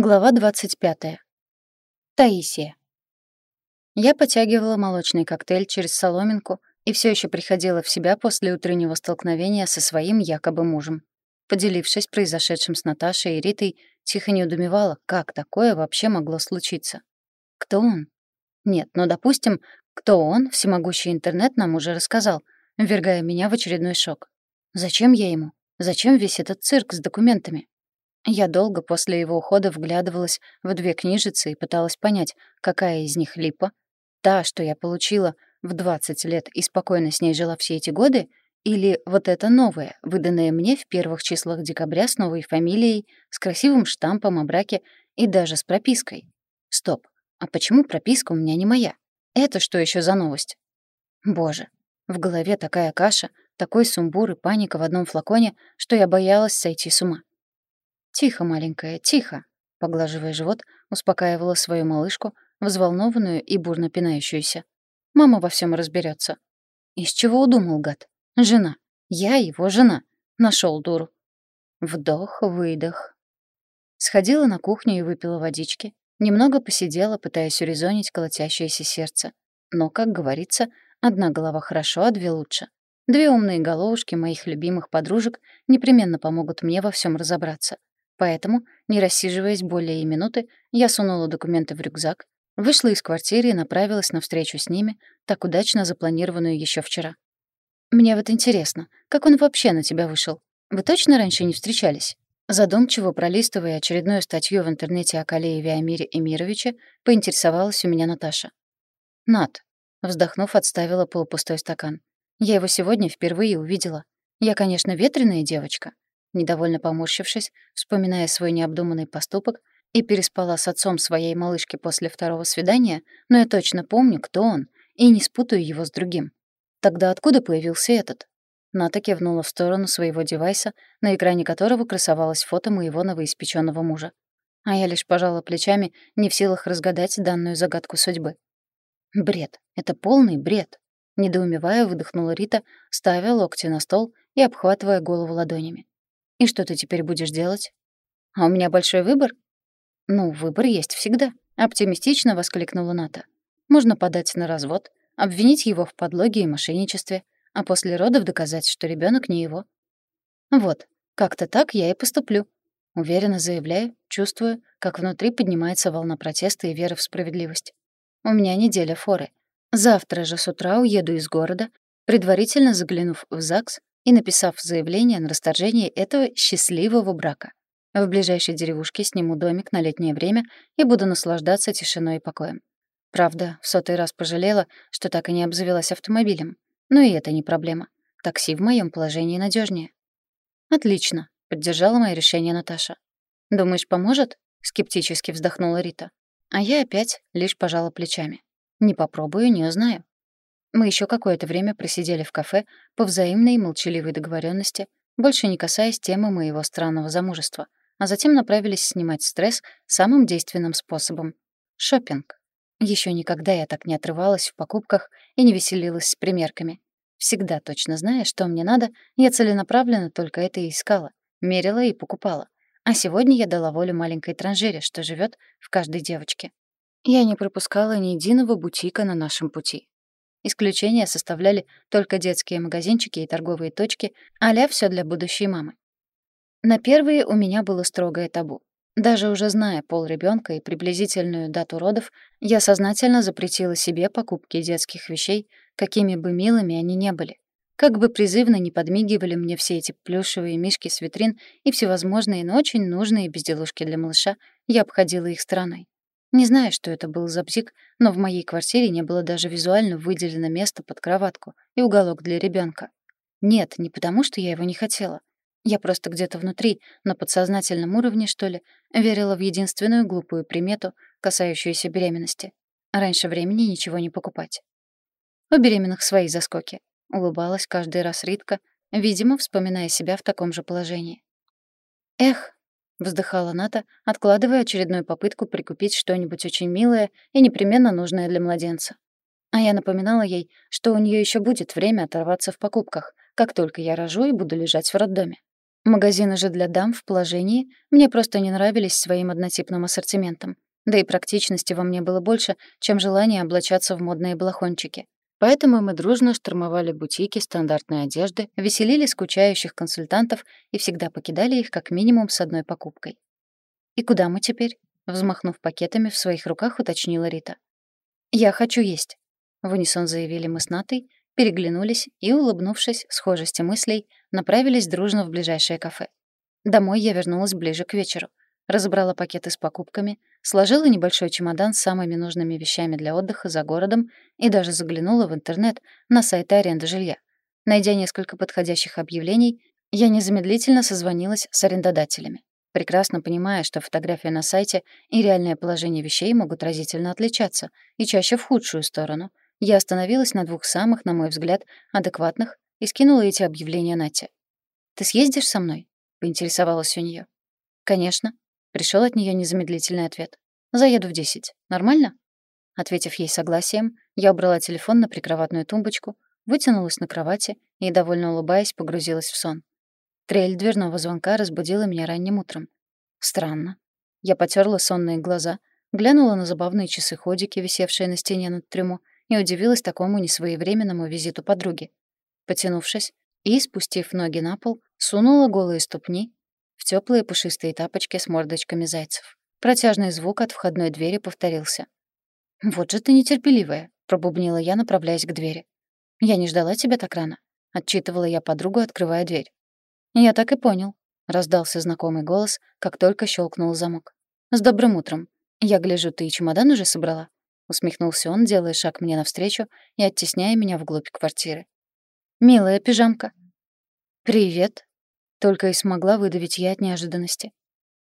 Глава 25. Таисия. Я потягивала молочный коктейль через соломинку и все еще приходила в себя после утреннего столкновения со своим якобы мужем. Поделившись произошедшим с Наташей и Ритой, тихо недоумевала, как такое вообще могло случиться. Кто он? Нет, ну, допустим, кто он, всемогущий интернет нам уже рассказал, ввергая меня в очередной шок. Зачем я ему? Зачем весь этот цирк с документами? Я долго после его ухода вглядывалась в две книжицы и пыталась понять, какая из них липа. Та, что я получила в 20 лет и спокойно с ней жила все эти годы, или вот эта новая, выданная мне в первых числах декабря с новой фамилией, с красивым штампом о браке и даже с пропиской. Стоп, а почему прописка у меня не моя? Это что еще за новость? Боже, в голове такая каша, такой сумбур и паника в одном флаконе, что я боялась сойти с ума. «Тихо, маленькая, тихо», — поглаживая живот, успокаивала свою малышку, взволнованную и бурно пинающуюся. «Мама во всем разберется. Из чего удумал, гад? Жена. Я его жена. Нашел дуру. Вдох, выдох. Сходила на кухню и выпила водички. Немного посидела, пытаясь урезонить колотящееся сердце. Но, как говорится, одна голова хорошо, а две лучше. Две умные головушки моих любимых подружек непременно помогут мне во всем разобраться. Поэтому, не рассиживаясь более и минуты, я сунула документы в рюкзак, вышла из квартиры и направилась на встречу с ними, так удачно запланированную еще вчера. «Мне вот интересно, как он вообще на тебя вышел? Вы точно раньше не встречались?» Задумчиво пролистывая очередную статью в интернете о Калееве Амире Эмировиче, поинтересовалась у меня Наташа. «Нат», — вздохнув, отставила полупустой стакан. «Я его сегодня впервые увидела. Я, конечно, ветреная девочка, недовольно поморщившись, вспоминая свой необдуманный поступок, и переспала с отцом своей малышки после второго свидания, но я точно помню, кто он, и не спутаю его с другим. Тогда откуда появился этот? Ната кивнула в сторону своего девайса, на экране которого красовалось фото моего новоиспечённого мужа. А я лишь пожала плечами, не в силах разгадать данную загадку судьбы. Бред. Это полный бред. Недоумевая, выдохнула Рита, ставя локти на стол и обхватывая голову ладонями. И что ты теперь будешь делать? А у меня большой выбор? Ну, выбор есть всегда, оптимистично воскликнула Ната. Можно подать на развод, обвинить его в подлоге и мошенничестве, а после родов доказать, что ребенок не его. Вот, как-то так я и поступлю. Уверенно заявляю, чувствую, как внутри поднимается волна протеста и веры в справедливость. У меня неделя форы. Завтра же с утра уеду из города, предварительно заглянув в ЗАГС и написав заявление на расторжение этого счастливого брака. В ближайшей деревушке сниму домик на летнее время и буду наслаждаться тишиной и покоем. Правда, в сотый раз пожалела, что так и не обзавелась автомобилем. Но и это не проблема. Такси в моем положении надежнее. «Отлично», — поддержала мое решение Наташа. «Думаешь, поможет?» — скептически вздохнула Рита. А я опять лишь пожала плечами. «Не попробую, не узнаю». Мы еще какое-то время просидели в кафе по взаимной молчаливой договоренности, больше не касаясь темы моего странного замужества, а затем направились снимать стресс самым действенным способом — шопинг. Еще никогда я так не отрывалась в покупках и не веселилась с примерками. Всегда точно зная, что мне надо, я целенаправленно только это и искала, мерила и покупала. А сегодня я дала волю маленькой транжире, что живет в каждой девочке. Я не пропускала ни единого бутика на нашем пути. Исключения составляли только детские магазинчики и торговые точки, а все для будущей мамы. На первые у меня было строгое табу. Даже уже зная пол ребенка и приблизительную дату родов, я сознательно запретила себе покупки детских вещей, какими бы милыми они не были. Как бы призывно не подмигивали мне все эти плюшевые мишки с витрин и всевозможные, но очень нужные безделушки для малыша, я обходила их стороной. Не знаю, что это был за бзик, но в моей квартире не было даже визуально выделено место под кроватку и уголок для ребенка. Нет, не потому, что я его не хотела. Я просто где-то внутри, на подсознательном уровне, что ли, верила в единственную глупую примету, касающуюся беременности. Раньше времени ничего не покупать. У беременных свои заскоки. Улыбалась каждый раз Ритка, видимо, вспоминая себя в таком же положении. Эх, Вздыхала Ната, откладывая очередную попытку прикупить что-нибудь очень милое и непременно нужное для младенца. А я напоминала ей, что у нее еще будет время оторваться в покупках, как только я рожу и буду лежать в роддоме. Магазины же для дам в положении мне просто не нравились своим однотипным ассортиментом. Да и практичности во мне было больше, чем желание облачаться в модные балахончики. Поэтому мы дружно штурмовали бутики стандартной одежды, веселили скучающих консультантов и всегда покидали их как минимум с одной покупкой. «И куда мы теперь?» — взмахнув пакетами в своих руках, уточнила Рита. «Я хочу есть», — в унисон заявили мы с Натой, переглянулись и, улыбнувшись схожести мыслей, направились дружно в ближайшее кафе. Домой я вернулась ближе к вечеру. Разобрала пакеты с покупками, сложила небольшой чемодан с самыми нужными вещами для отдыха за городом и даже заглянула в интернет на сайты аренды жилья. Найдя несколько подходящих объявлений, я незамедлительно созвонилась с арендодателями, прекрасно понимая, что фотография на сайте и реальное положение вещей могут разительно отличаться, и чаще в худшую сторону. Я остановилась на двух самых, на мой взгляд, адекватных и скинула эти объявления Нате. «Ты съездишь со мной?» — поинтересовалась у нее. «Конечно», Пришел от нее незамедлительный ответ. «Заеду в десять. Нормально?» Ответив ей согласием, я убрала телефон на прикроватную тумбочку, вытянулась на кровати и, довольно улыбаясь, погрузилась в сон. Трель дверного звонка разбудила меня ранним утром. Странно. Я потерла сонные глаза, глянула на забавные часы-ходики, висевшие на стене над трюмо, и удивилась такому несвоевременному визиту подруги. Потянувшись и, спустив ноги на пол, сунула голые ступни в теплые пушистые тапочки с мордочками зайцев. Протяжный звук от входной двери повторился. «Вот же ты нетерпеливая», — пробубнила я, направляясь к двери. «Я не ждала тебя так рано», — отчитывала я подругу, открывая дверь. «Я так и понял», — раздался знакомый голос, как только щелкнул замок. «С добрым утром. Я гляжу, ты и чемодан уже собрала?» Усмехнулся он, делая шаг мне навстречу и оттесняя меня вглубь квартиры. «Милая пижамка». «Привет», только и смогла выдавить я от неожиданности.